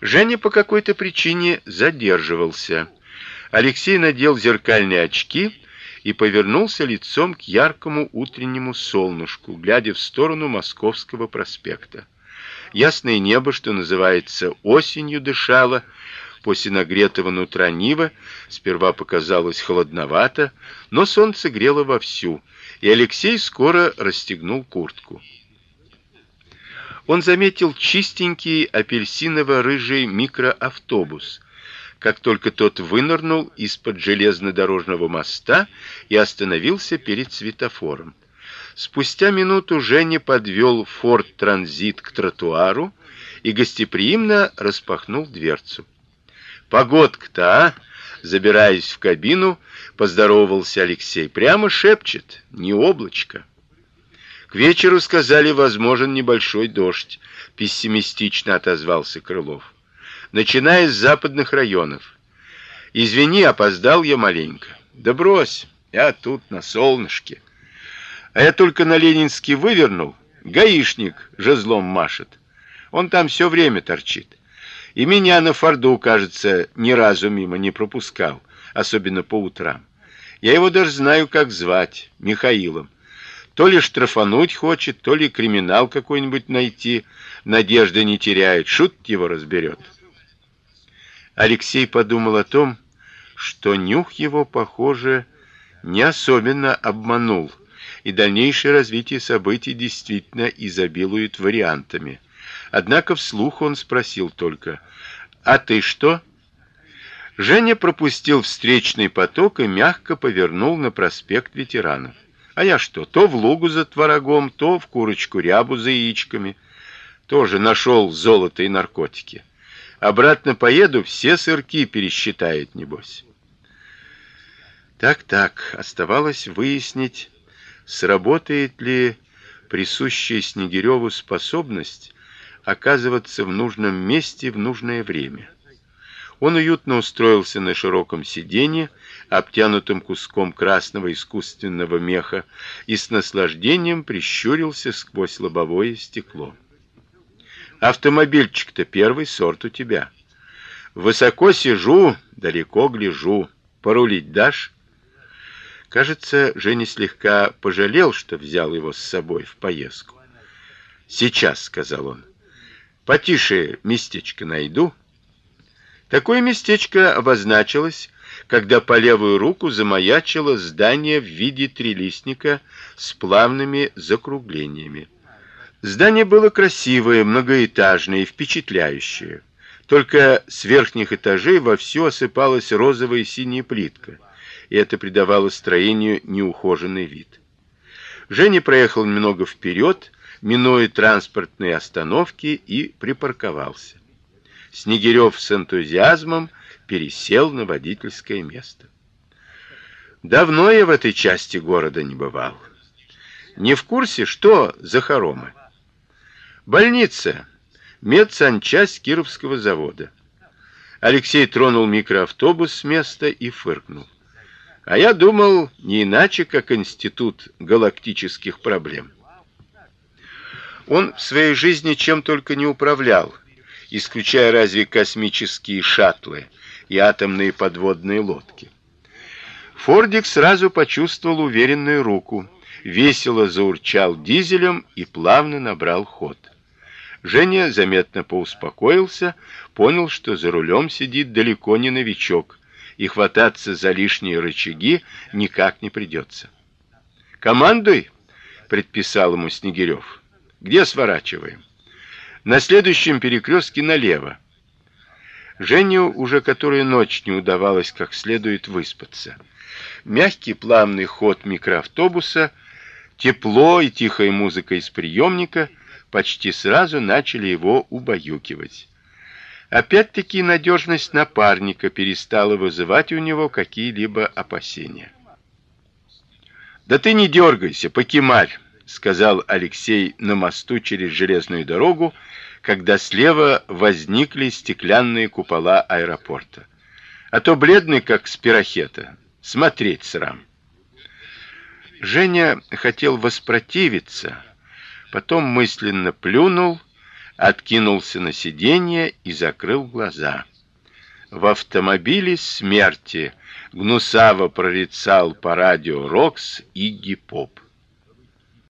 Женя по какой-то причине задерживался. Алексей надел зеркальные очки и повернулся лицом к яркому утреннему солнышку, глядя в сторону Московского проспекта. Ясное небо, что называется, осенью дышало, после нагретого нутра Нива сперва показалось холодновато, но солнце грело вовсю, и Алексей скоро расстегнул куртку. Он заметил чистенький апельсиново-рыжий микроавтобус. Как только тот вынырнул из-под железнодорожного моста и остановился перед светофором. Спустя минуту Женя подвел Ford Transit к тротуару и гостеприимно распахнул дверцу. Погодка-то, а? Забираясь в кабину, поздоровался Алексей. Прямо шепчет: "Не облачко". Вечеру сказали, возможен небольшой дождь, пессимистично отозвался Крылов. Начиная с западных районов. Извини, опоздал я маленько. Да брось, я тут на солнышке. А я только на Ленинский вывернул, гаишник жезлом машет. Он там все время торчит. И меня на Форду, кажется, ни разу мимо не пропускал, особенно по утрам. Я его даже знаю, как звать, Михаилом. То ли штрафануть хочет, то ли криминал какой-нибудь найти, надежды не теряет, шут его разберет. Алексей подумал о том, что нюх его, похоже, не особенно обманул, и дальнейшее развитие событий действительно изобилует вариантами. Однако вслух он спросил только: "А ты что?" Женя пропустил встречный поток и мягко повернул на проспект Ветеранов. А я что, то в лугу за творогом, то в курочку рябу за яичками. Тоже нашел золото и наркотики. Обратно поеду, все сырки пересчитает небось. Так-так, оставалось выяснить, сработает ли присущая Снегиреву способность оказываться в нужном месте в нужное время. Он уютно устроился на широком сиденье, обтянутом куском красного искусственного меха, и с наслаждением прищурился сквозь лобовое стекло. Автомобильчик-то первый сорт у тебя. Высоко сижу, далеко гляжу. Порулить дашь? Кажется, Женя слегка пожалел, что взял его с собой в поездку. Сейчас, сказал он. Потише местечко найду. Такое местечко обозначилось, когда по левую руку замаячило здание в виде трилистника с плавными закруглениями. Здание было красивое, многоэтажное и впечатляющее. Только с верхних этажей вовсю осыпалась розовая и синяя плитка, и это придавало строению неухоженный вид. Женя проехал немного вперед, минуя транспортные остановки и припарковался. Снегирев с энтузиазмом пересел на водительское место. Давно я в этой части города не бывал. Не в курсе, что за хоромы. Больница, медсанчасть Кировского завода. Алексей тронул микроавтобус с места и фыркнул. А я думал, не иначе, как институт галактических проблем. Он в своей жизни чем только не управлял исключая разве космические шаттлы и атомные подводные лодки. Фордик сразу почувствовал уверенную руку, весело заурчал дизелем и плавно набрал ход. Женя заметно поуспокоился, понял, что за рулем сидит далеко не новичок, и хвататься за лишние рычаги никак не придется. "Командуй", предписал ему Снегирев. "Где сворачиваем?" На следующем перекрестке налево. Женю уже которую ночь не удавалось как следует выспаться. Мягкий плавный ход микроавтобуса, тепло и тихая музыка из приемника почти сразу начали его убаюкивать. Опять-таки надежность напарника перестала вызывать у него какие-либо опасения. Да ты не дергайся, покемарь, сказал Алексей на мосту через железную дорогу когда слева возникли стеклянные купола аэропорта. А то бледный как спирохета, смотреть срам. Женя хотел воспротивиться, потом мысленно плюнул, откинулся на сиденье и закрыл глаза. В автомобиле смерти гнусаво прорицал по радио Рокс и Гипоп.